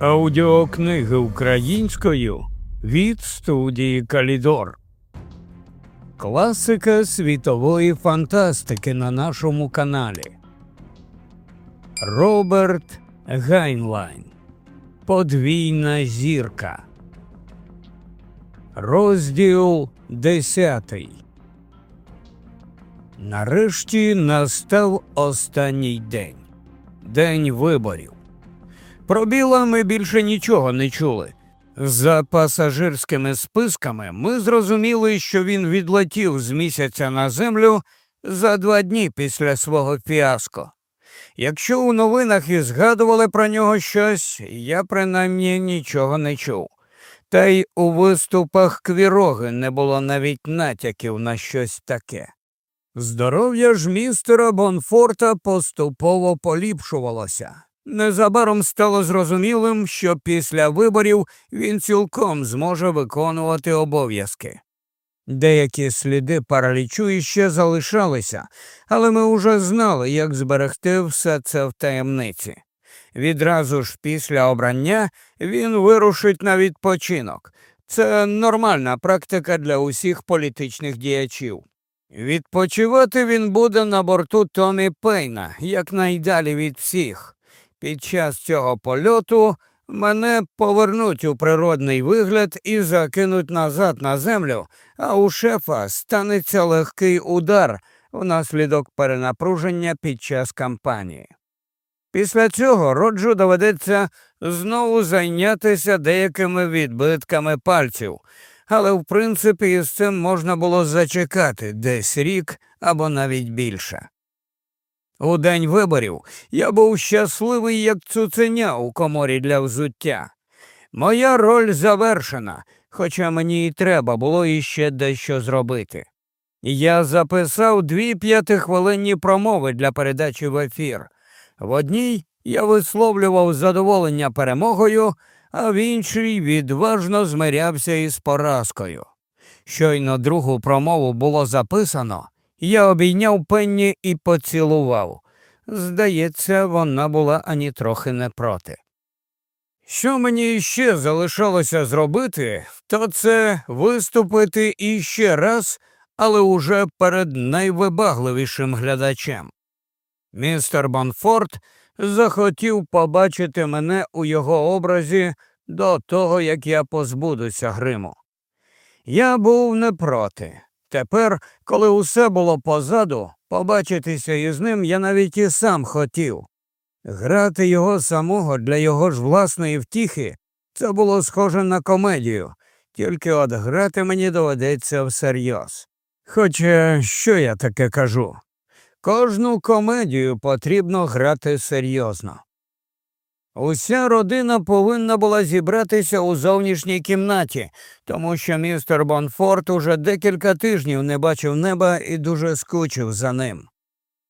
Аудіокниги українською від студії Калідор. Класика світової фантастики на нашому каналі. Роберт Гайнлайн. Подвійна зірка. Розділ десятий. Нарешті настав останній день. День виборів. Про Біла ми більше нічого не чули. За пасажирськими списками ми зрозуміли, що він відлетів з місяця на землю за два дні після свого фіаско. Якщо у новинах і згадували про нього щось, я принаймні нічого не чув. Та й у виступах квіроги не було навіть натяків на щось таке. Здоров'я ж містера Бонфорта поступово поліпшувалося. Незабаром стало зрозумілим, що після виборів він цілком зможе виконувати обов'язки. Деякі сліди паралічу іще залишалися, але ми уже знали, як зберегти все це в таємниці. Відразу ж після обрання він вирушить на відпочинок. Це нормальна практика для усіх політичних діячів. Відпочивати він буде на борту Томі Пейна, якнайдалі від всіх. Під час цього польоту мене повернуть у природний вигляд і закинуть назад на землю, а у шефа станеться легкий удар внаслідок перенапруження під час кампанії. Після цього роджу доведеться знову зайнятися деякими відбитками пальців, але в принципі із цим можна було зачекати десь рік або навіть більше. У день виборів я був щасливий, як цуценя у коморі для взуття. Моя роль завершена, хоча мені й треба було іще дещо зробити. Я записав дві п'ятихвилинні промови для передачі в ефір. В одній я висловлював задоволення перемогою, а в іншій відважно змирявся із поразкою. Щойно другу промову було записано, я обійняв пенні і поцілував. Здається, вона була ані трохи не проти. Що мені ще залишалося зробити, то це виступити іще раз, але уже перед найвибагливішим глядачем. Містер Бонфорд захотів побачити мене у його образі до того, як я позбудуся гриму. Я був не проти. Тепер, коли усе було позаду, побачитися із ним я навіть і сам хотів. Грати його самого для його ж власної втіхи це було схоже на комедію, тільки от грати мені доведеться всерйоз. Хоча що я таке кажу? Кожну комедію потрібно грати серйозно. Уся родина повинна була зібратися у зовнішній кімнаті, тому що містер Бонфорт уже декілька тижнів не бачив неба і дуже скучив за ним.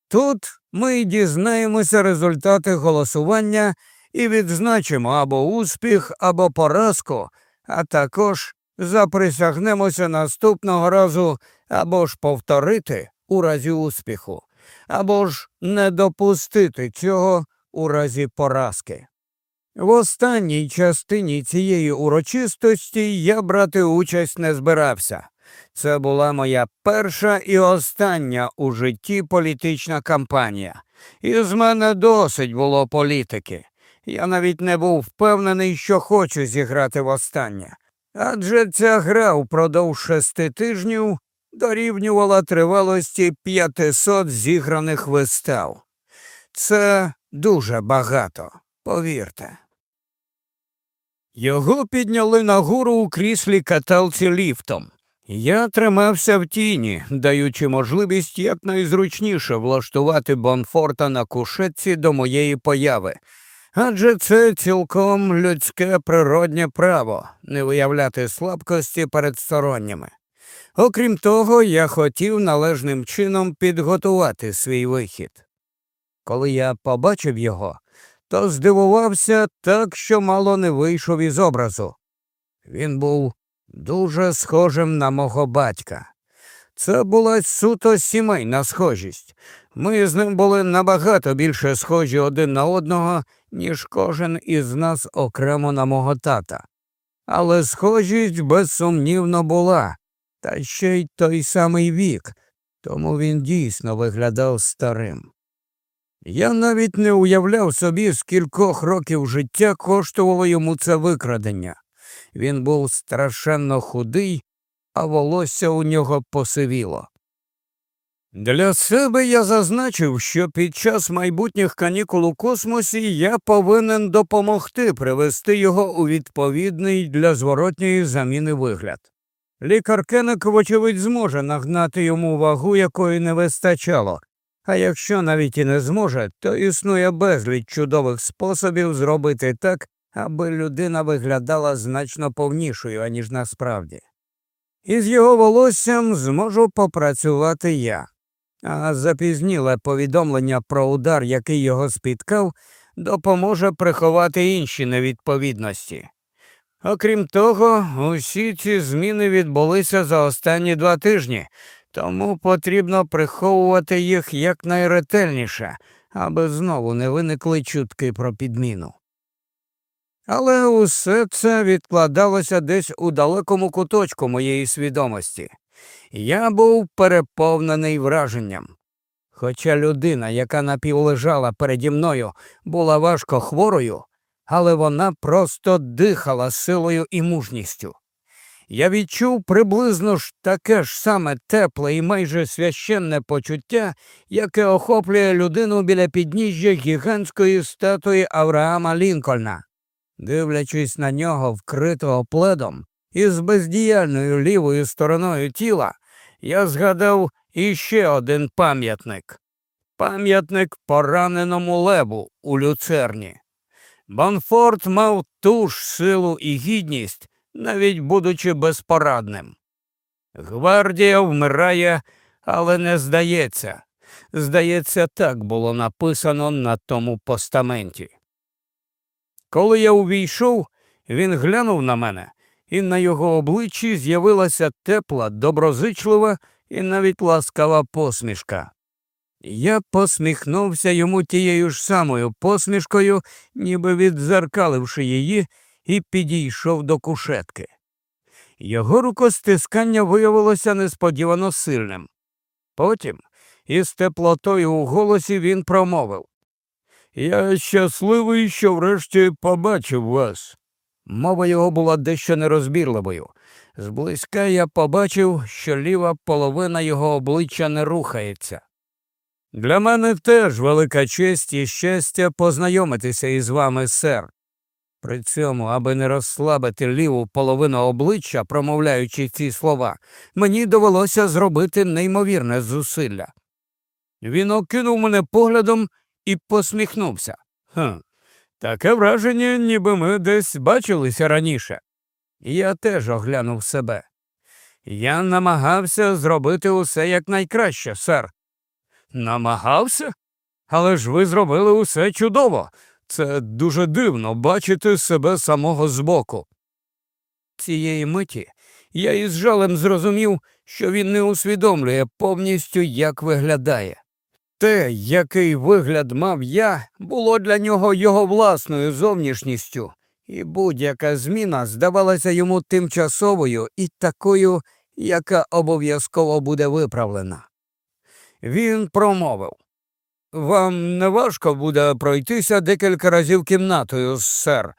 Тут ми й дізнаємося результати голосування і відзначимо або успіх, або поразку, а також заприсягнемося наступного разу або ж повторити у разі успіху, або ж не допустити цього у разі поразки. В останній частині цієї урочистості я брати участь не збирався. Це була моя перша і остання у житті політична кампанія, і з мене досить було політики. Я навіть не був впевнений, що хочу зіграти востаннє. Адже ця гра впродовж шести тижнів дорівнювала тривалості 500 зіграних вистав. Це дуже багато, повірте. Його підняли нагору у кріслі каталці ліфтом. Я тримався в тіні, даючи можливість якнайзручніше влаштувати Бонфорта на кушетці до моєї появи. Адже це цілком людське природнє право не виявляти слабкості перед сторонніми. Окрім того, я хотів належним чином підготувати свій вихід. Коли я побачив його, то здивувався так, що мало не вийшов із образу. Він був дуже схожим на мого батька. Це була суто сімейна схожість. Ми з ним були набагато більше схожі один на одного, ніж кожен із нас окремо на мого тата. Але схожість безсумнівно була, та ще й той самий вік, тому він дійсно виглядав старим. Я навіть не уявляв собі, скількох років життя коштувало йому це викрадення. Він був страшенно худий, а волосся у нього посивіло. Для себе я зазначив, що під час майбутніх канікул у космосі я повинен допомогти привести його у відповідний для зворотньої заміни вигляд. Лікар Кенек, вочевидь, зможе нагнати йому вагу, якої не вистачало, а якщо навіть і не зможе, то існує безліч чудових способів зробити так, аби людина виглядала значно повнішою, аніж насправді. Із його волоссям зможу попрацювати я, а запізніле повідомлення про удар, який його спіткав, допоможе приховати інші невідповідності. Окрім того, усі ці зміни відбулися за останні два тижні, тому потрібно приховувати їх якнайретельніше, аби знову не виникли чутки про підміну. Але усе це відкладалося десь у далекому куточку моєї свідомості. Я був переповнений враженням. Хоча людина, яка напівлежала переді мною, була важко хворою, але вона просто дихала силою і мужністю. Я відчув приблизно ж таке ж саме тепле і майже священне почуття, яке охоплює людину біля підніжжя гігантської статуї Авраама Лінкольна. Дивлячись на нього, вкритого пледом, із бездіяльною лівою стороною тіла, я згадав іще один пам'ятник пам'ятник пораненому лебу у люцерні. Бонфорд мав ту ж силу і гідність, навіть будучи безпорадним. Гвардія вмирає, але не здається. Здається, так було написано на тому постаменті. Коли я увійшов, він глянув на мене, і на його обличчі з'явилася тепла, доброзичлива і навіть ласкава посмішка. Я посміхнувся йому тією ж самою посмішкою, ніби відзеркаливши її, і підійшов до кушетки. Його рукостискання виявилося несподівано сильним. Потім, із теплотою у голосі, він промовив Я щасливий, що врешті побачив вас. Мова його була дещо нерозбірливою. Зблизька я побачив, що ліва половина його обличчя не рухається. Для мене теж велика честь і щастя познайомитися із вами, сер. При цьому, аби не розслабити ліву половину обличчя, промовляючи ці слова, мені довелося зробити неймовірне зусилля. Він окинув мене поглядом і посміхнувся. «Хм, Таке враження, ніби ми десь бачилися раніше. Я теж оглянув себе. Я намагався зробити усе якнайкраще, сер. Намагався? Але ж ви зробили усе чудово. Це дуже дивно бачити себе самого збоку. Цієї миті я із жалем зрозумів, що він не усвідомлює повністю, як виглядає. Те, який вигляд мав я, було для нього його власною зовнішністю, і будь-яка зміна здавалася йому тимчасовою і такою, яка обов'язково буде виправлена. Він промовив Вам не важко буде пройтися декілька разів кімнатою, сер.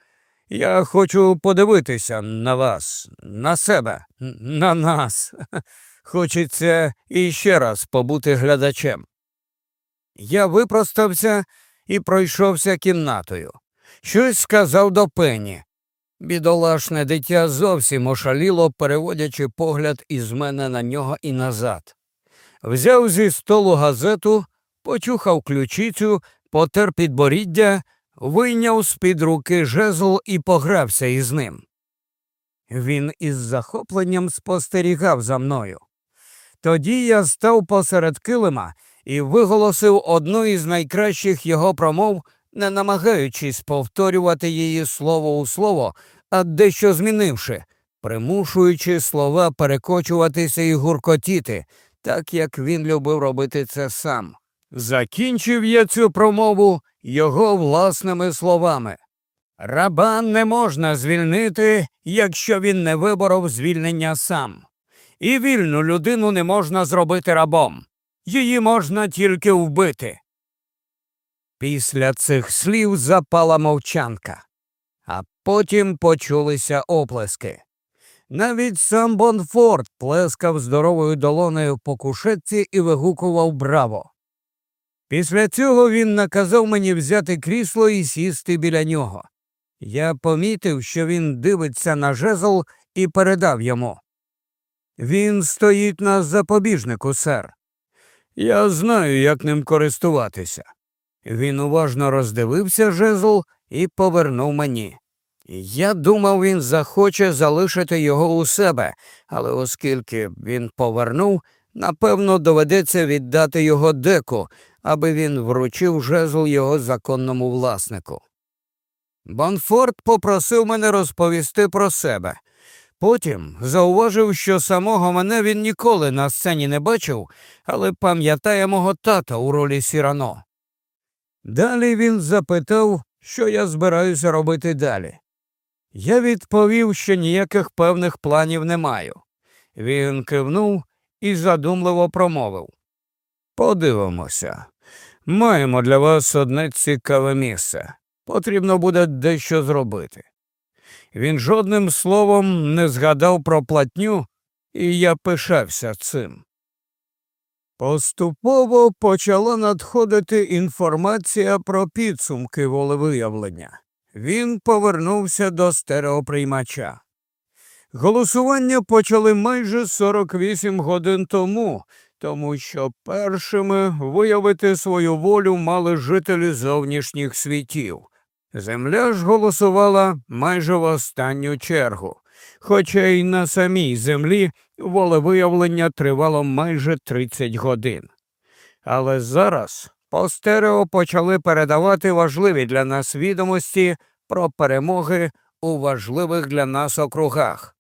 Я хочу подивитися на вас, на себе, на нас. Хочеться іще раз побути глядачем. Я випростався і пройшовся кімнатою. Щось сказав до пені. Бідолашне дитя зовсім ошаліло, переводячи погляд із мене на нього і назад. Взяв зі столу газету, почухав ключицю, потер підборіддя, вийняв з під руки жезл і погрався із ним. Він із захопленням спостерігав за мною. Тоді я став посеред килима і виголосив одну із найкращих його промов, не намагаючись повторювати її слово у слово, а дещо змінивши, примушуючи слова перекочуватися і гуркотіти, так як він любив робити це сам. Закінчив я цю промову його власними словами. Раба не можна звільнити, якщо він не виборов звільнення сам. І вільну людину не можна зробити рабом. Її можна тільки вбити. Після цих слів запала мовчанка, а потім почулися оплески. Навіть сам Бонфорд плескав здоровою долонею по кушетці і вигукував браво. Після цього він наказав мені взяти крісло і сісти біля нього. Я помітив, що він дивиться на жезл і передав йому. Він стоїть на запобіжнику, сер. Я знаю, як ним користуватися. Він уважно роздивився жезл і повернув мені. Я думав, він захоче залишити його у себе, але оскільки він повернув, напевно, доведеться віддати його деку, аби він вручив жезл його законному власнику. Бонфорд попросив мене розповісти про себе. Потім зауважив, що самого мене він ніколи на сцені не бачив, але пам'ятає мого тата у ролі Сірано. Далі він запитав, що я збираюся робити далі. Я відповів, що ніяких певних планів не маю. Він кивнув і задумливо промовив Подивимося. Маємо для вас одне цікаве місце. Потрібно буде дещо зробити. Він жодним словом не згадав про платню, і я пишався цим. Поступово почала надходити інформація про підсумки волевиявлення. Він повернувся до стереоприймача. Голосування почали майже 48 годин тому, тому що першими виявити свою волю мали жителі зовнішніх світів. Земля ж голосувала майже в останню чергу, хоча й на самій землі волевиявлення тривало майже 30 годин. Але зараз по стерео почали передавати важливі для нас відомості про перемоги у важливих для нас округах.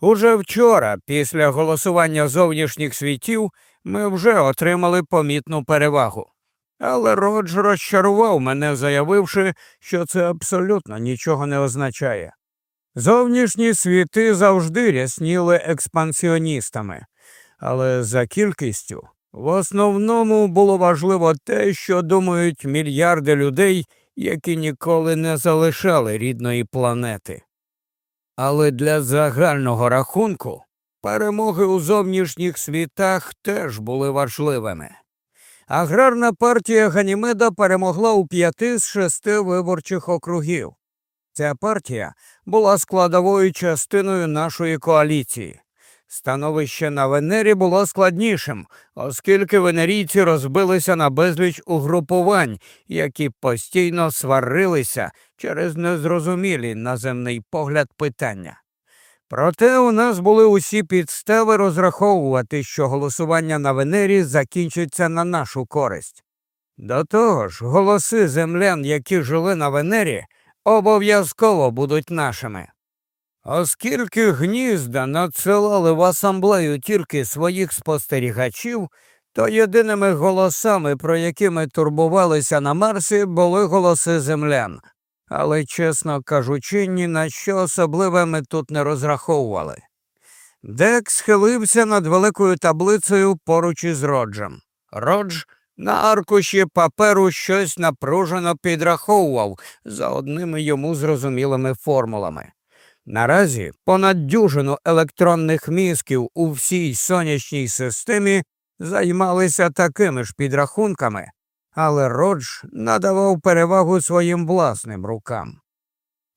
Уже вчора, після голосування зовнішніх світів, ми вже отримали помітну перевагу. Але Родж розчарував мене, заявивши, що це абсолютно нічого не означає. Зовнішні світи завжди рясніли експансіоністами, але за кількістю в основному було важливо те, що думають мільярди людей, які ніколи не залишали рідної планети. Але для загального рахунку перемоги у зовнішніх світах теж були важливими. Аграрна партія Ганімеда перемогла у п'яти з шести виборчих округів. Ця партія була складовою частиною нашої коаліції. Становище на Венері було складнішим, оскільки венерійці розбилися на безліч угрупувань, які постійно сварилися через незрозумілі на земний погляд питання. Проте у нас були усі підстави розраховувати, що голосування на Венері закінчиться на нашу користь. До того ж, голоси землян, які жили на Венері, обов'язково будуть нашими. Оскільки гнізда надсилали в асамблею тільки своїх спостерігачів, то єдиними голосами, про які ми турбувалися на Марсі, були голоси землян. Але, чесно кажучи, ні на що особливе ми тут не розраховували. Дек схилився над великою таблицею поруч із Роджем. Родж на аркуші паперу щось напружено підраховував за одними йому зрозумілими формулами. Наразі понад дюжину електронних мізків у всій сонячній системі займалися такими ж підрахунками, але Родж надавав перевагу своїм власним рукам.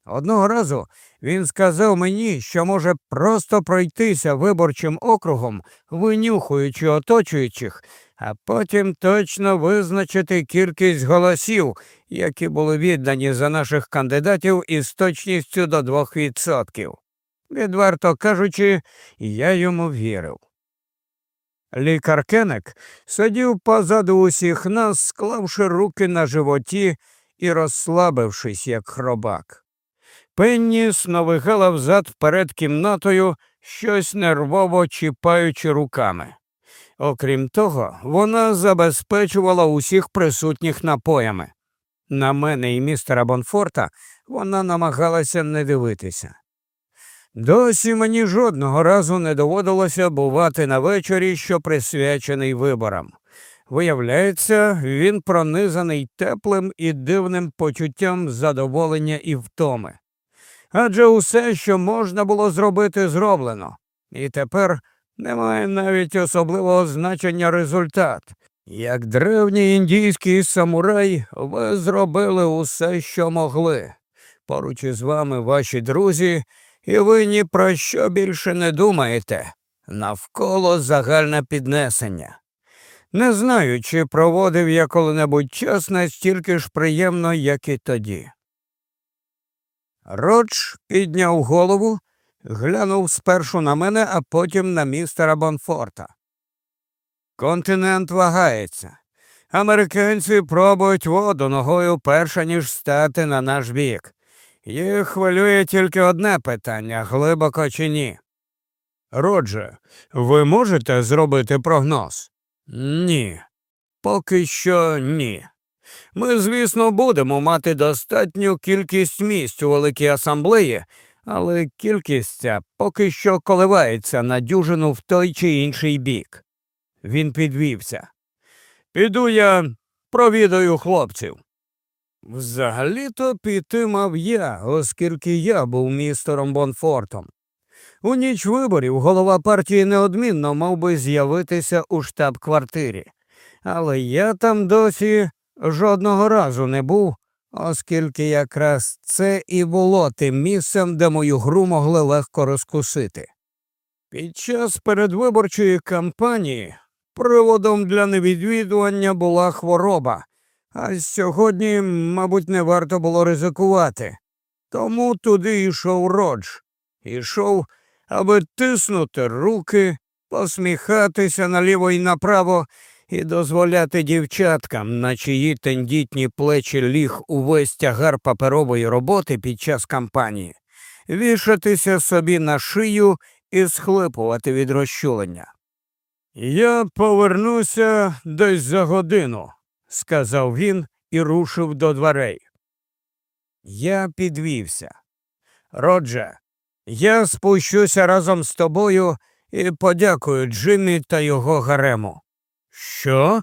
Одного разу він сказав мені, що може просто пройтися виборчим округом, винюхуючи оточуючих, а потім точно визначити кількість голосів, які були віддані за наших кандидатів із точністю до 2%. Відверто кажучи, я йому вірив. Лікар Кенек сидів позаду усіх нас, склавши руки на животі і розслабившись, як хробак. Пенні сновигала взад перед кімнатою, щось нервово чіпаючи руками. Окрім того, вона забезпечувала усіх присутніх напоями. На мене і містера Бонфорта вона намагалася не дивитися. Досі мені жодного разу не доводилося бувати на вечорі, що присвячений виборам. Виявляється, він пронизаний теплим і дивним почуттям задоволення і втоми. Адже усе, що можна було зробити, зроблено, і тепер немає навіть особливого значення результат. Як древній індійський самурай, ви зробили усе, що могли. Поруч із вами ваші друзі, і ви ні про що більше не думаєте. Навколо загальне піднесення. Не знаю, чи проводив я коли-небудь час настільки ж приємно, як і тоді. Родж підняв голову, глянув спершу на мене, а потім на містера Бонфорта. Континент вагається. Американці пробують воду ногою перша ніж стати на наш бік. Їх хвилює тільки одне питання глибоко чи ні. Родже, ви можете зробити прогноз? Ні. Поки що ні. Ми, звісно, будемо мати достатню кількість місць у великій асамблеї, але кількість ця поки що коливається на дюжину в той чи інший бік. Він підвівся. Піду я провідаю хлопців. Взагалі-то піти мав я, оскільки я був містером Бонфортом. У ніч виборів голова партії неодмінно мав би з'явитися у штаб-квартирі, але я там досі жодного разу не був, оскільки якраз це і було тим місцем, де мою гру могли легко розкусити. Під час передвиборчої кампанії приводом для невідвідування була хвороба, а сьогодні, мабуть, не варто було ризикувати. Тому туди йшов Родж. Ішов, аби тиснути руки, посміхатися наліво і направо і дозволяти дівчаткам, на чиї тендітні плечі ліг увесь тягар паперової роботи під час кампанії, вішатися собі на шию і схлипувати від розчулення. Я повернуся десь за годину, сказав він і рушив до дверей. Я підвівся. Родже, я спущуся разом з тобою і подякую Джиммі та його гарему. Що?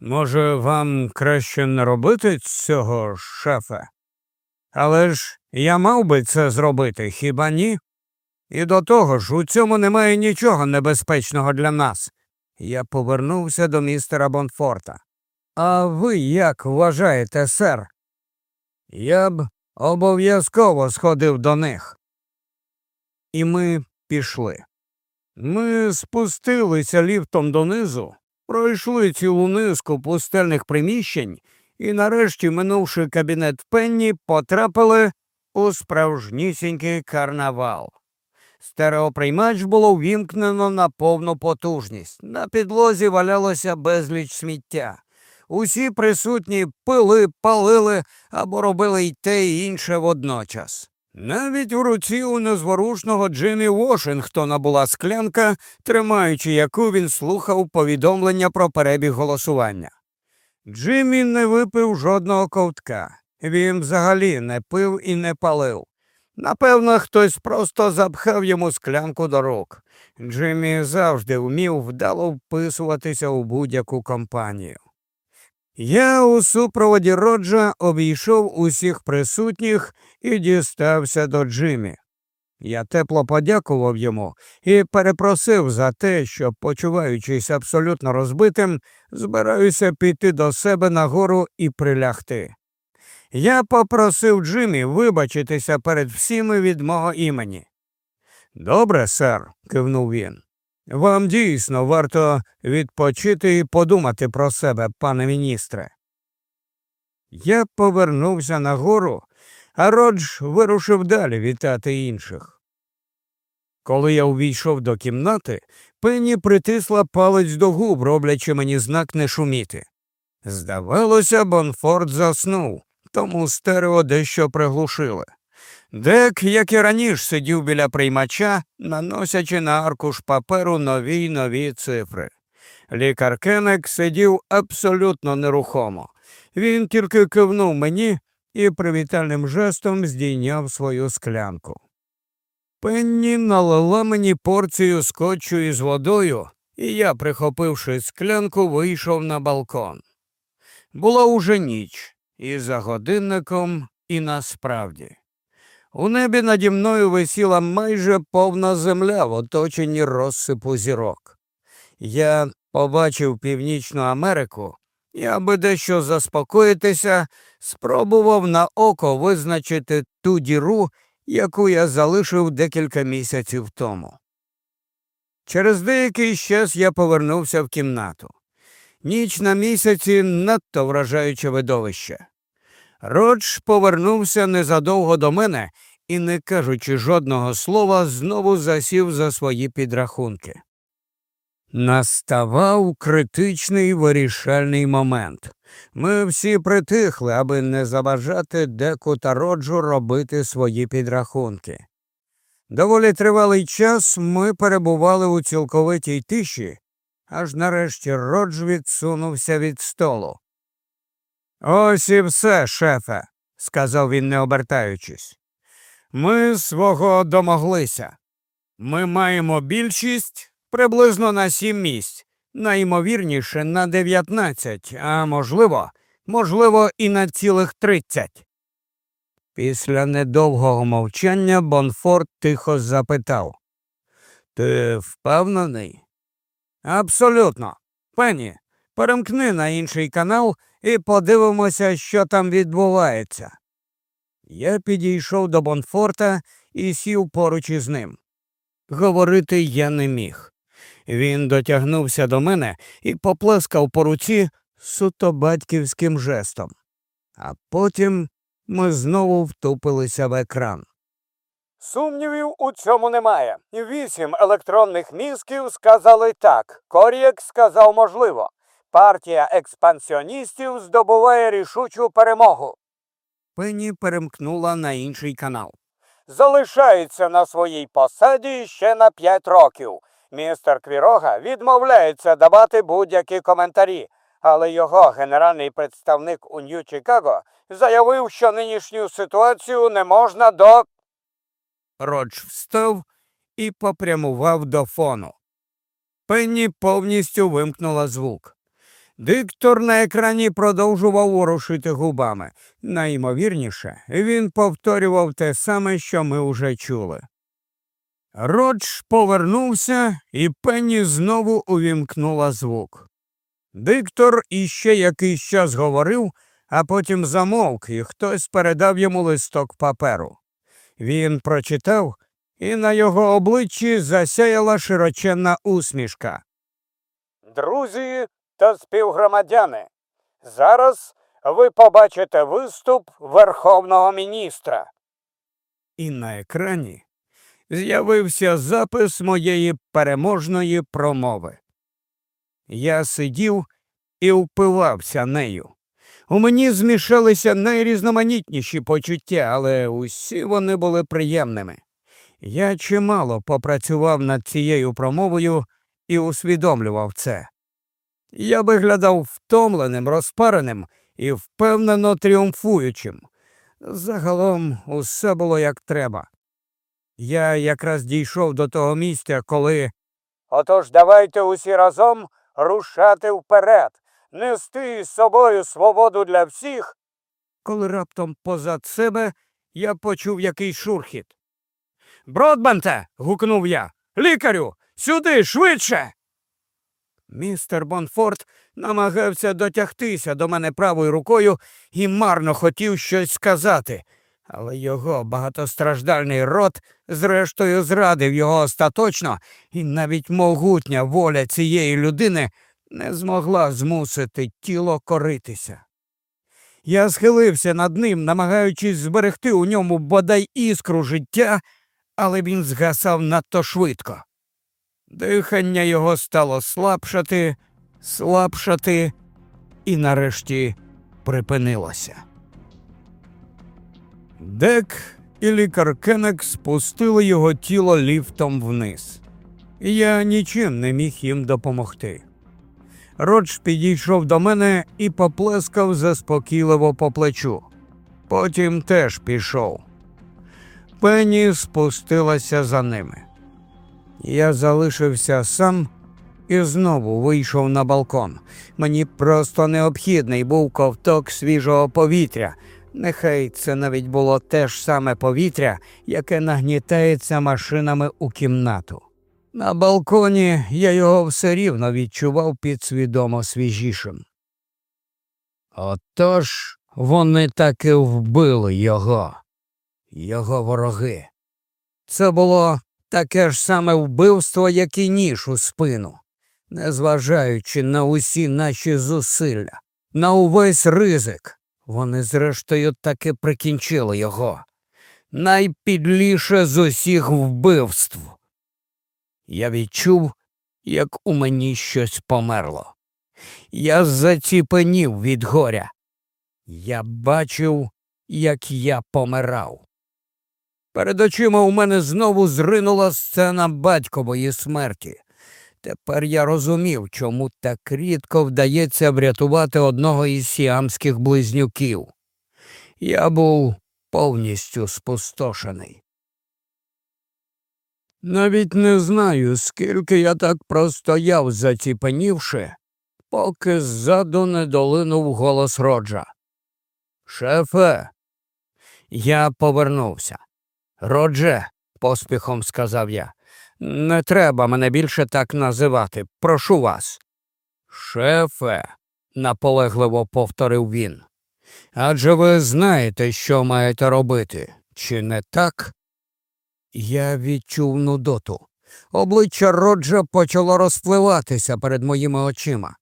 Може, вам краще не робити цього, шефе? Але ж я мав би це зробити, хіба ні? І до того ж, у цьому немає нічого небезпечного для нас. Я повернувся до містера Бонфорта. А ви як вважаєте, сер? Я б обов'язково сходив до них. І ми пішли. Ми спустилися ліфтом донизу, пройшли цілу низку пустельних приміщень і, нарешті, минувши кабінет Пенні, потрапили у справжнісінький карнавал. Стереоприймач було ввімкнено на повну потужність. На підлозі валялося безліч сміття. Усі присутні пили, палили або робили й те й інше водночас. Навіть у руці у незворушного Джиммі Вошингтона була склянка, тримаючи яку він слухав повідомлення про перебіг голосування. Джиммі не випив жодного ковтка. Він взагалі не пив і не палив. Напевно, хтось просто запхав йому склянку до рук. Джиммі завжди вмів вдало вписуватися у будь-яку компанію. Я у супроводі Роджа обійшов усіх присутніх і дістався до Джиммі. Я тепло подякував йому і перепросив за те, що, почуваючись абсолютно розбитим, збираюся піти до себе нагору і прилягти. Я попросив Джиммі вибачитися перед всіми від мого імені. Добре, сер, кивнув він. Вам дійсно варто відпочити і подумати про себе, пане міністре. Я повернувся нагору, а Родж вирушив далі вітати інших. Коли я увійшов до кімнати, пенні притисла палець до губ, роблячи мені знак не шуміти. Здавалося, Бонфорд заснув, тому стерео дещо приглушили. Дек, як і раніше, сидів біля приймача, наносячи на аркуш паперу нові й нові цифри. Лікар Кенек сидів абсолютно нерухомо. Він тільки кивнув мені і привітальним жестом здійняв свою склянку. Пенні налила мені порцію скотчу із водою, і я, прихопивши склянку, вийшов на балкон. Була уже ніч, і за годинником, і насправді. У небі наді мною висіла майже повна земля в оточенні розсипу зірок. Я побачив Північну Америку і, аби дещо заспокоїтися, спробував на око визначити ту діру, яку я залишив декілька місяців тому. Через деякий час я повернувся в кімнату. Ніч на місяці надто вражаюче видовище. Родж повернувся незадовго до мене і, не кажучи жодного слова, знову засів за свої підрахунки. Наставав критичний вирішальний момент. Ми всі притихли, аби не заважати деку та роджу робити свої підрахунки. Доволі тривалий час ми перебували у цілковитій тиші, аж нарешті родж відсунувся від столу. Ось і все, шефе, сказав він, не обертаючись. Ми свого домоглися. Ми маємо більшість приблизно на сім місць, найімовірніше на дев'ятнадцять, а можливо, можливо, і на цілих тридцять. Після недовгого мовчання Бонфорд тихо запитав Ти впевнений? Абсолютно. Пені, перемкни на інший канал і подивимося, що там відбувається. Я підійшов до Бонфорта і сів поруч із ним. Говорити я не міг. Він дотягнувся до мене і поплескав по руці суто батьківським жестом, а потім ми знову втупилися в екран. Сумнівів у цьому немає. Вісім електронних мізків сказали так. Корієк сказав можливо. Партія експансіоністів здобуває рішучу перемогу. Пенні перемкнула на інший канал. Залишається на своїй посаді ще на п'ять років. Містер Квірога відмовляється давати будь-які коментарі, але його генеральний представник у Нью-Чикаго заявив, що нинішню ситуацію не можна до. Родж встав і попрямував до фону. Пенні повністю вимкнула звук. Диктор на екрані продовжував ворушити губами. Найімовірніше, він повторював те саме, що ми вже чули. Родж повернувся, і Пенні знову увімкнула звук. Диктор іще якийсь час говорив, а потім замовк, і хтось передав йому листок паперу. Він прочитав, і на його обличчі засяяла широченна усмішка. Друзі та співгромадяни. Зараз ви побачите виступ Верховного міністра. І на екрані з'явився запис моєї переможної промови. Я сидів і впивався нею. У мені змішалися найрізноманітніші почуття, але усі вони були приємними. Я чимало попрацював над цією промовою і усвідомлював це. Я виглядав втомленим, розпареним і впевнено тріумфуючим. Загалом усе було як треба. Я якраз дійшов до того місця, коли. Отож давайте усі разом рушати вперед, нести із собою свободу для всіх. Коли раптом позад себе я почув якийсь шурхіт. Бродбанте. гукнув я. Лікарю, сюди швидше. Містер Бонфорд намагався дотягтися до мене правою рукою і марно хотів щось сказати, але його багатостраждальний рот, зрештою, зрадив його остаточно, і навіть могутня воля цієї людини не змогла змусити тіло коритися. Я схилився над ним, намагаючись зберегти у ньому бодай іскру життя, але він згасав надто швидко. Дихання його стало слабшати, слабшати і нарешті припинилося. Дек і лікар Кенек спустили його тіло ліфтом вниз. Я нічим не міг їм допомогти. Родж підійшов до мене і поплескав заспокійливо по плечу. Потім теж пішов. Пенні спустилася за ними. Я залишився сам і знову вийшов на балкон. Мені просто необхідний був ковток свіжого повітря. Нехай це навіть було те ж саме повітря, яке нагнітається машинами у кімнату. На балконі я його все рівно відчував підсвідомо свіжішим. Отож вони таки вбили його, його вороги. Це було таке ж саме вбивство, як і ніж у спину, незважаючи на усі наші зусилля, на увесь ризик. Вони, зрештою, таки прикінчили його. Найпідліше з усіх вбивств. Я відчув, як у мені щось померло. Я заціпенів від горя. Я бачив, як я помирав. Перед очима у мене знову зринула сцена батькової смерті. Тепер я розумів, чому так рідко вдається врятувати одного із сіамських близнюків. Я був повністю спустошений. Навіть не знаю, скільки я так простояв, заціпенівши, поки ззаду не долинув голос Роджа. Шефе, я повернувся. Родже, поспіхом сказав я, не треба мене більше так називати. Прошу вас. Шефе, наполегливо повторив він. Адже ви знаєте, що маєте робити, чи не так? Я відчув нудоту. Обличчя Роджа почало розпливатися перед моїми очима.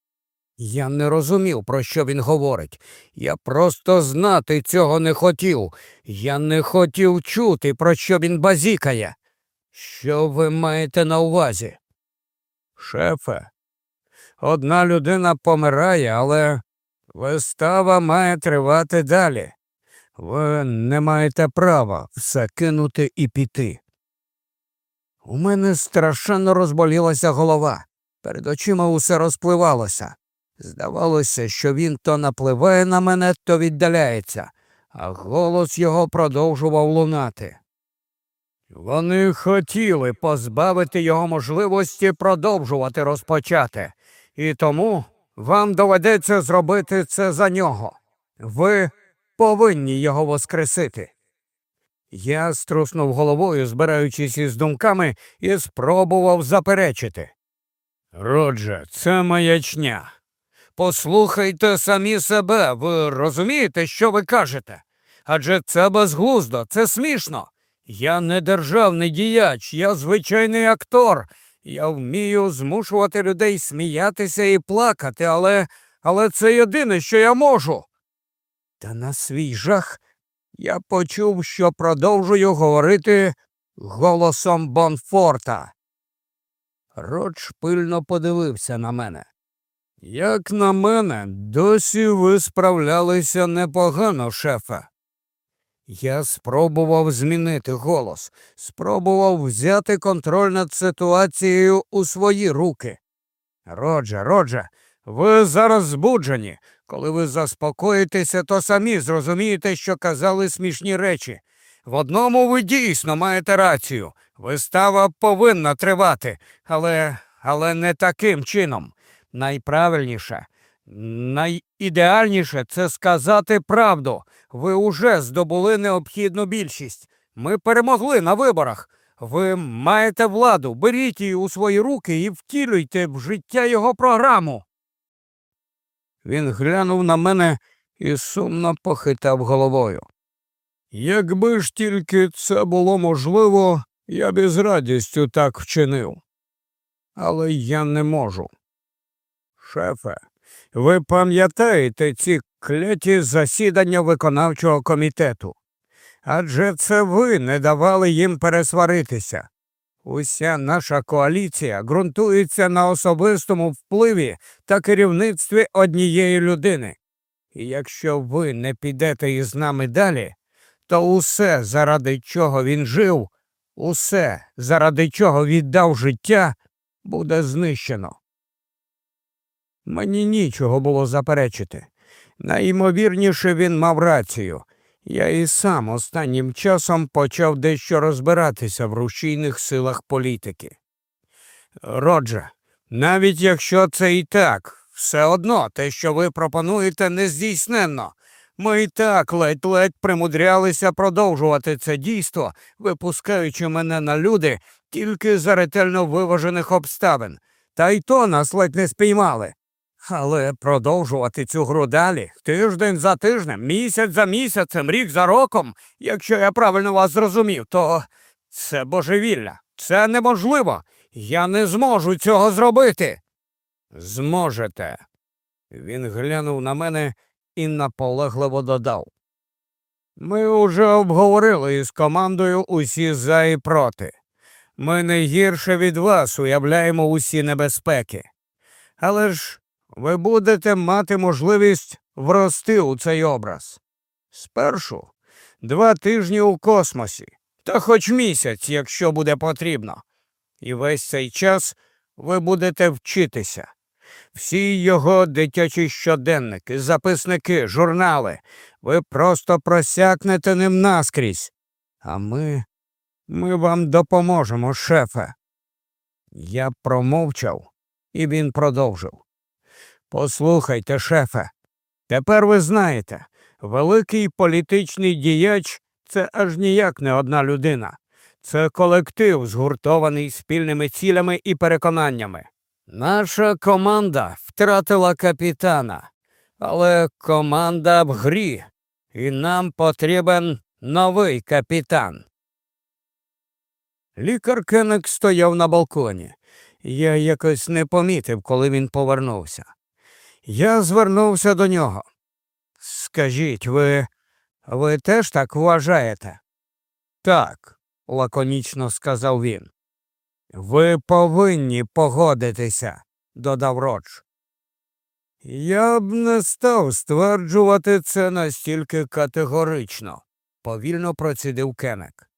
Я не розумів, про що він говорить. Я просто знати цього не хотів. Я не хотів чути, про що він базікає. Що ви маєте на увазі? Шефе, одна людина помирає, але вистава має тривати далі. Ви не маєте права все кинути і піти. У мене страшенно розболілася голова. Перед очима усе розпливалося. Здавалося, що він то напливає на мене, то віддаляється, а голос його продовжував лунати. Вони хотіли позбавити його можливості продовжувати розпочати, і тому вам доведеться зробити це за нього. Ви повинні його воскресити. Я струснув головою, збираючись із думками, і спробував заперечити. Родже, це маячня. Послухайте самі себе, ви розумієте, що ви кажете? Адже це безглуздо, це смішно. Я не державний діяч, я звичайний актор. Я вмію змушувати людей сміятися і плакати, але але це єдине, що я можу. Та на свій жах я почув, що продовжую говорити голосом Бонфорта. Родж пильно подивився на мене. Як на мене, досі ви справлялися непогано, шефе. Я спробував змінити голос, спробував взяти контроль над ситуацією у свої руки. Родже, Родже, ви зараз збуджені. Коли ви заспокоїтеся, то самі зрозумієте, що казали смішні речі. В одному ви дійсно маєте рацію. Вистава повинна тривати, але, але не таким чином. Найправильніше, найідеальніше це сказати правду. Ви уже здобули необхідну більшість. Ми перемогли на виборах. Ви маєте владу, беріть її у свої руки і втілюйте в життя його програму. Він глянув на мене і сумно похитав головою. Якби ж тільки це було можливо, я б із радістю так вчинив. Але я не можу. Шефе, ви пам'ятаєте ці кляті засідання виконавчого комітету? Адже це ви не давали їм пересваритися. Уся наша коаліція ґрунтується на особистому впливі та керівництві однієї людини. І якщо ви не підете із нами далі, то усе, заради чого він жив, усе, заради чого віддав життя, буде знищено. Мені нічого було заперечити. Найімовірніше він мав рацію. Я і сам останнім часом почав дещо розбиратися в рушійних силах політики. Родже, навіть якщо це і так, все одно те, що ви пропонуєте, не здійсненно. Ми і так ледь-ледь примудрялися продовжувати це дійство, випускаючи мене на люди тільки за ретельно виважених обставин, та й то нас ледь не спіймали. Але продовжувати цю гру далі тиждень за тижнем, місяць за місяцем, рік за роком, якщо я правильно вас зрозумів, то це божевілля, це неможливо. Я не зможу цього зробити. Зможете. Він глянув на мене і наполегливо додав. Ми уже обговорили із командою усі за і проти. Ми не гірше від вас уявляємо усі небезпеки. Але ж ви будете мати можливість врости у цей образ. Спершу два тижні у космосі, та хоч місяць, якщо буде потрібно. І весь цей час ви будете вчитися. Всі його дитячі щоденники, записники, журнали. Ви просто просякнете ним наскрізь. А ми, ми вам допоможемо, шефе. Я промовчав, і він продовжив. Послухайте, шефе, тепер ви знаєте, великий політичний діяч це аж ніяк не одна людина. Це колектив, згуртований спільними цілями і переконаннями. Наша команда втратила капітана, але команда в грі, і нам потрібен новий капітан. Лікар Кеннек стояв на балконі. Я якось не помітив, коли він повернувся. Я звернувся до нього. Скажіть, ви, ви теж так вважаєте? Так, лаконічно сказав він. Ви повинні погодитися, додав Родж. Я б не став стверджувати це настільки категорично, повільно процідив Кенек.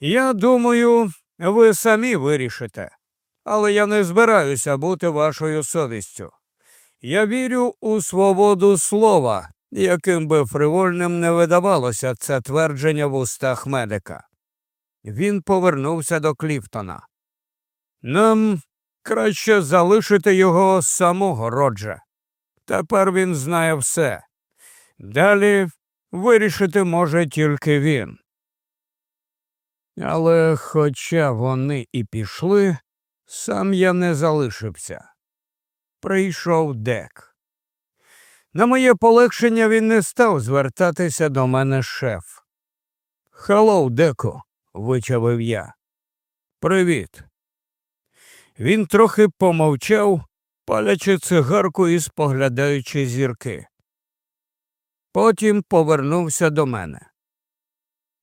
Я думаю, ви самі вирішите, але я не збираюся бути вашою совістю. Я вірю у свободу слова, яким би фривольним не видавалося це твердження в устах медика. Він повернувся до Кліфтона. Нам краще залишити його самого Роджа. Тепер він знає все. Далі вирішити може тільки він. Але хоча вони і пішли, сам я не залишився. Прийшов дек. На моє полегшення він не став звертатися до мене шеф. Hello, Деку, вичавив я. Привіт. Він трохи помовчав, палячи цигарку і споглядаючи зірки. Потім повернувся до мене.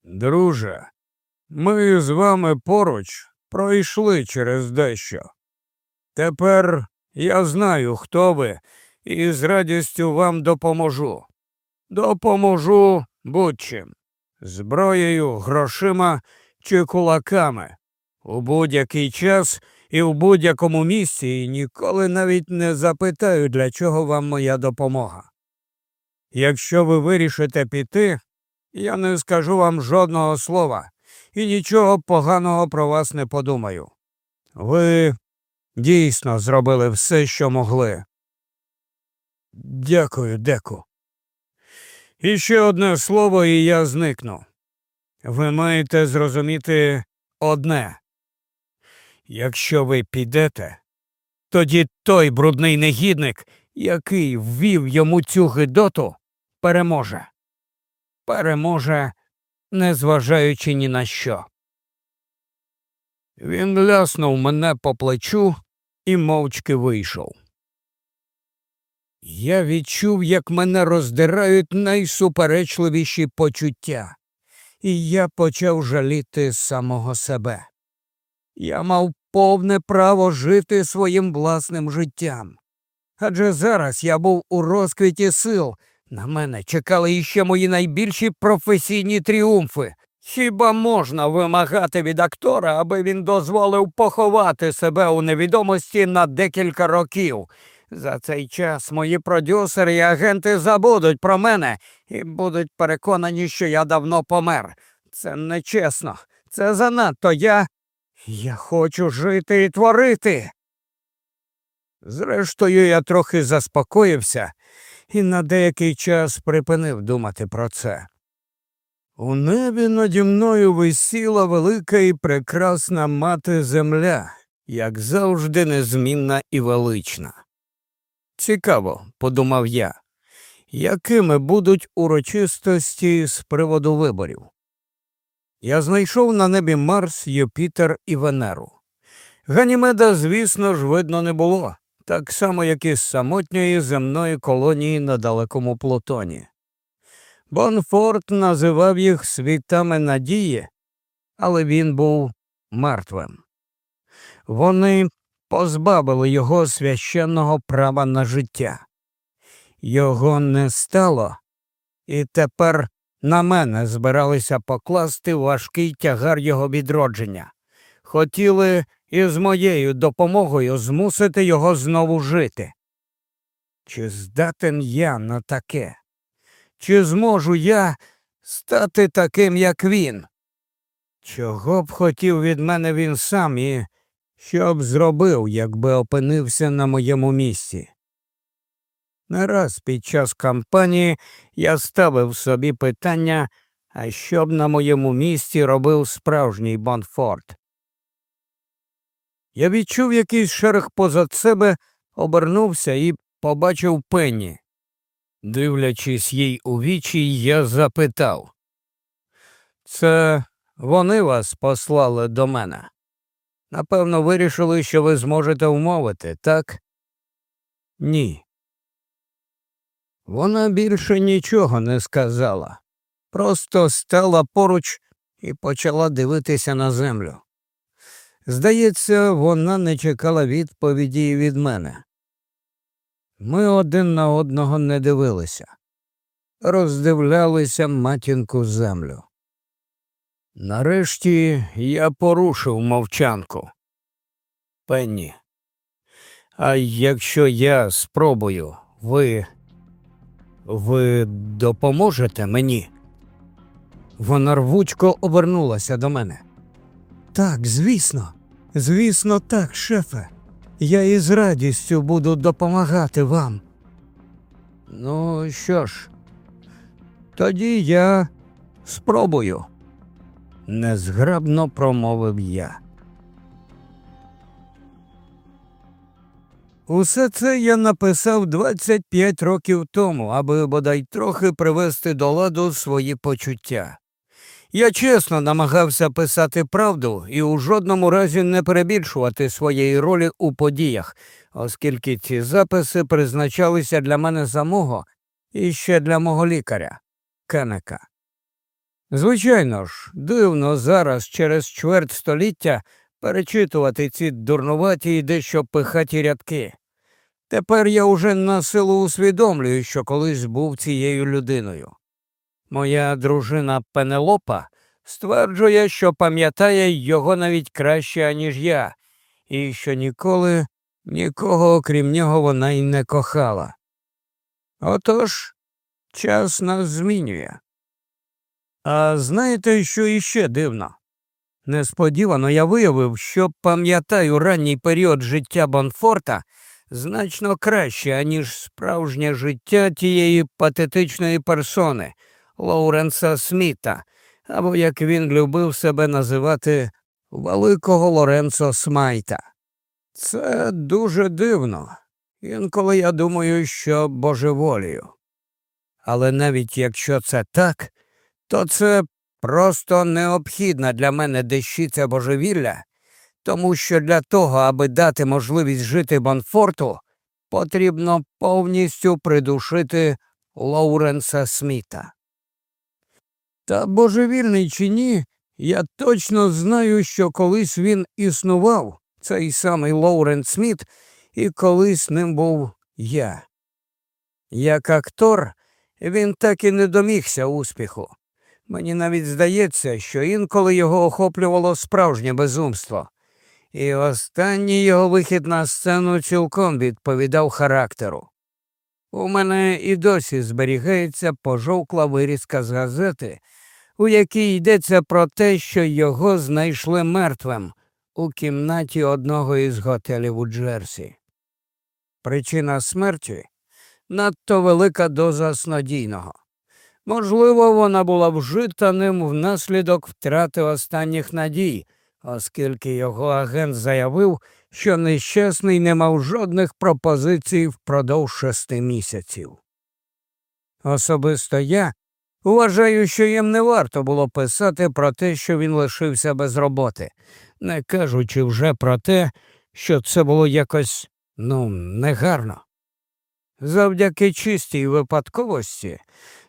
Друже, ми з вами поруч пройшли через дещо. Тепер я знаю, хто ви, і з радістю вам допоможу. Допоможу будь-чим зброєю, грошима чи кулаками у будь-який час і в будь-якому місці і ніколи навіть не запитаю, для чого вам моя допомога. Якщо ви вирішите піти, я не скажу вам жодного слова і нічого поганого про вас не подумаю. Ви дійсно зробили все, що могли. Дякую, деку. І ще одне слово, і я зникну. Ви маєте зрозуміти одне. Якщо ви підете, тоді той брудний негідник, який ввів йому цю гидоту, переможе. Переможе, незважаючи ні на що. Він ляснув мене по плечу і мовчки вийшов. Я відчув, як мене роздирають найсуперечливіші почуття, і я почав жаліти самого себе. Я мав повне право жити своїм власним життям. Адже зараз я був у розквіті сил, на мене чекали іще мої найбільші професійні тріумфи. Хіба можна вимагати від актора, аби він дозволив поховати себе у невідомості на декілька років? За цей час мої продюсери і агенти забудуть про мене і будуть переконані, що я давно помер. Це нечесно, це занадто я. Я хочу жити і творити. Зрештою, я трохи заспокоївся і на деякий час припинив думати про це. У небі наді мною висіла велика і прекрасна мати земля, як завжди незмінна і велична. Цікаво, подумав я, якими будуть урочистості з приводу виборів. Я знайшов на небі Марс, Юпітер і Венеру. Ганімеда, звісно ж, видно не було, так само, як і самотньої земної колонії на далекому Плутоні. Бонфорт називав їх світами надії, але він був мертвим. Вони позбавили його священного права на життя. Його не стало, і тепер на мене збиралися покласти важкий тягар його відродження. Хотіли із моєю допомогою змусити його знову жити. Чи здатен я на таке? Чи зможу я стати таким, як він? Чого б хотів від мене він сам і що б зробив, якби опинився на моєму місці? Не раз під час кампанії я ставив собі питання, а що б на моєму місці робив справжній Бонфорд. Я відчув якийсь шерх позад себе, обернувся і побачив пенні. Дивлячись їй у вічі, я запитав. Це вони вас послали до мене. Напевно, вирішили, що ви зможете вмовити, так? Ні. Вона більше нічого не сказала, просто стала поруч і почала дивитися на землю. Здається, вона не чекала відповіді від мене. Ми один на одного не дивилися, роздивлялися матінку землю. Нарешті я порушив мовчанку. Пенні, а якщо я спробую, ви. ви допоможете мені? Вона рвучко обернулася до мене. Так, звісно, звісно, так, шефе. Я із радістю буду допомагати вам. Ну що ж, тоді я спробую, незграбно промовив я. Усе це я написав 25 років тому, аби бодай трохи привести до ладу свої почуття. Я чесно намагався писати правду і у жодному разі не перебільшувати своєї ролі у подіях, оскільки ці записи призначалися для мене самого і ще для мого лікаря Кенека. Звичайно ж, дивно зараз через чверть століття перечитувати ці дурнуваті і дещо пихаті рядки. Тепер я уже на силу усвідомлюю, що колись був цією людиною. Моя дружина Пенелопа стверджує, що пам'ятає його навіть краще, аніж я, і що ніколи нікого окрім нього вона й не кохала. Отож, час нас змінює. А знаєте, що іще дивно? Несподівано я виявив, що пам'ятаю ранній період життя Бонфорта значно краще, аніж справжнє життя тієї патетичної персони. Лоуренса Сміта, або як він любив себе називати Великого Лоренцо Смайта. Це дуже дивно. Інколи я думаю, що божеволію. Але навіть якщо це так, то це просто необхідна для мене дещиця божевілля, тому що для того, аби дати можливість жити Бонфорту, потрібно повністю придушити Лоуренса Сміта. Та божевільний чи ні, я точно знаю, що колись він існував, цей самий Лоурен Сміт, і колись ним був я. Як актор, він так і не домігся успіху. Мені навіть здається, що інколи його охоплювало справжнє безумство. і останній його вихід на сцену цілком відповідав характеру. У мене і досі зберігається пожовкла вирізка з газети, у якій йдеться про те, що його знайшли мертвим у кімнаті одного із готелів у Джерсі. Причина смерті надто велика доза снодійного. Можливо, вона була вжита ним внаслідок втрати останніх надій, оскільки його агент заявив, що нещасний не мав жодних пропозицій впродовж шести місяців. Особисто я вважаю, що їм не варто було писати про те, що він лишився без роботи, не кажучи вже про те, що це було якось ну, негарно. Завдяки чистій випадковості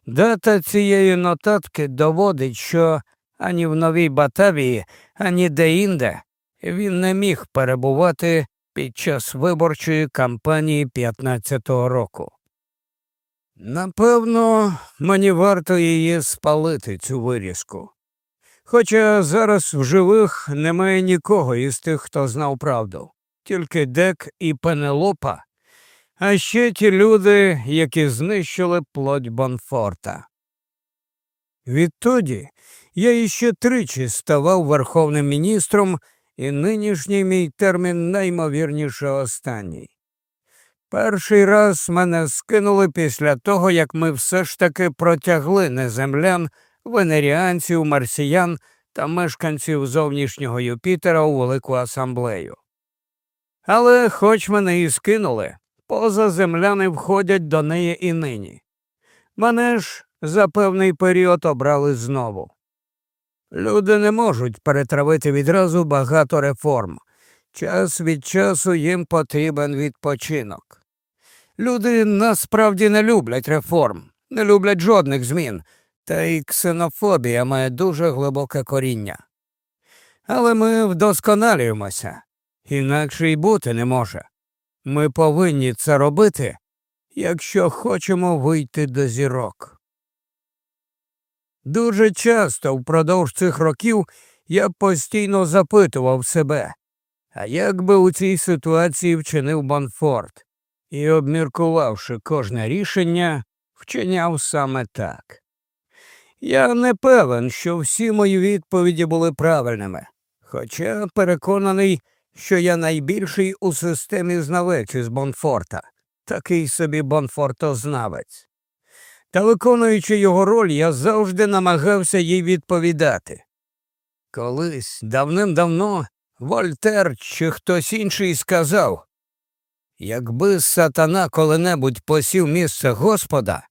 дата цієї нотатки доводить, що ані в Новій Батавії, ані де-інде він не міг перебувати під час виборчої кампанії 15-го року. Напевно, мені варто її спалити, цю вирізку. Хоча зараз в живих немає нікого із тих, хто знав правду, тільки Дек і Пенелопа, а ще ті люди, які знищили плоть Бонфорта. Відтоді я іще тричі ставав верховним міністром, і нинішній мій термін наймовірніше останній. Перший раз мене скинули після того, як ми все ж таки протягли неземлян, венеріанців, марсіян та мешканців зовнішнього Юпітера у велику асамблею. Але хоч мене і скинули, поза земляни входять до неї і нині. Мене ж за певний період обрали знову. Люди не можуть перетравити відразу багато реформ. Час від часу їм потрібен відпочинок. Люди насправді не люблять реформ, не люблять жодних змін, та й ксенофобія має дуже глибоке коріння. Але ми вдосконалюємося, інакше й бути не може. Ми повинні це робити, якщо хочемо вийти до зірок. Дуже часто впродовж цих років я постійно запитував себе, а як би у цій ситуації вчинив Бонфорд, і, обміркувавши кожне рішення, вчиняв саме так. Я не певен, що всі мої відповіді були правильними, хоча переконаний, що я найбільший у системі знавець із Бонфорта, такий собі Бонфортознавець. Та виконуючи його роль, я завжди намагався їй відповідати. Колись давним-давно Вольтер чи хтось інший сказав якби сатана коли-небудь посів місце Господа,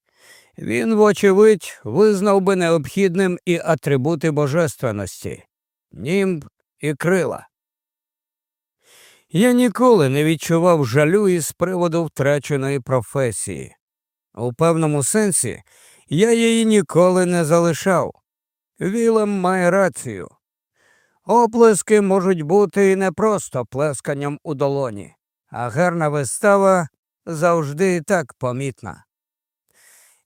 він, вочевидь, визнав би необхідним і атрибути божественності німб і крила. Я ніколи не відчував жалю із приводу втраченої професії. У певному сенсі я її ніколи не залишав. Вілем має рацію. Оплески можуть бути і не просто плесканням у долоні, а гарна вистава завжди і так помітна.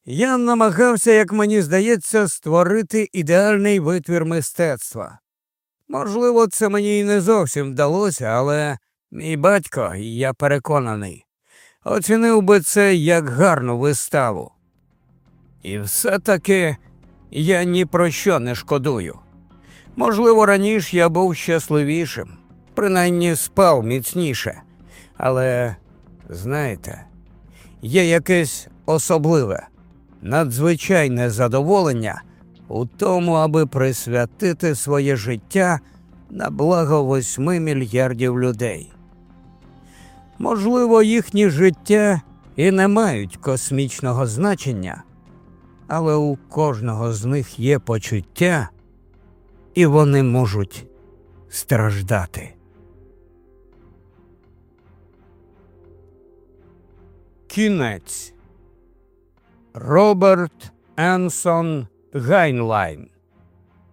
Я намагався, як мені здається, створити ідеальний витвір мистецтва. Можливо, це мені й не зовсім вдалося, але мій батько, я переконаний, оцінив би це як гарну виставу. І все таки я ні про що не шкодую. Можливо, раніше я був щасливішим, принаймні спав міцніше. Але, знаєте, є якесь особливе, надзвичайне задоволення у тому, аби присвятити своє життя на благо восьми мільярдів людей. Можливо, їхні життя і не мають космічного значення, але у кожного з них є почуття, і вони можуть страждати. Кінець Роберт Енсон Гайнлайн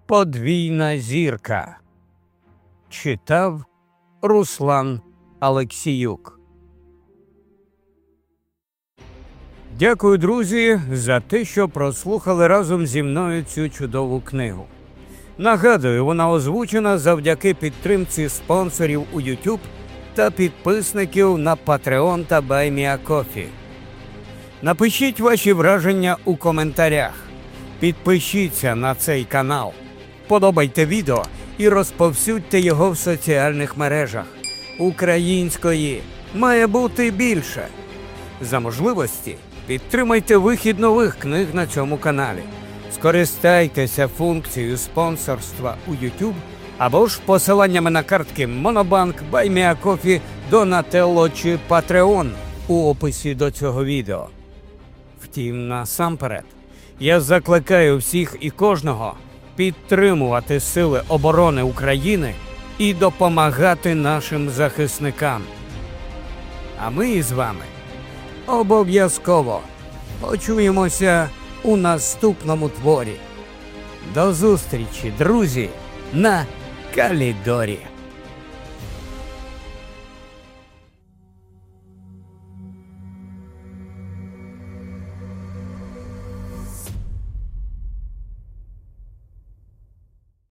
Подвійна зірка. Читав Руслан Алексіюк. Дякую, друзі, за те, що прослухали разом зі мною цю чудову книгу. Нагадую, вона озвучена завдяки підтримці спонсорів у YouTube та підписників на Patreon та BuyMeACoffee. Напишіть ваші враження у коментарях. Підпишіться на цей канал, подобайте відео і розповсюдьте його в соціальних мережах. Української має бути більше. За можливості підтримайте вихід нових книг на цьому каналі. Скористайтеся функцією спонсорства у YouTube або ж посиланнями на картки Monobank, BuyMeACoffee, Donatello чи Patreon у описі до цього відео. Втім, насамперед, я закликаю всіх і кожного підтримувати Сили оборони України і допомагати нашим захисникам. А ми із вами обов'язково почуємося у наступному творі. До зустрічі, друзі, на Калідорі.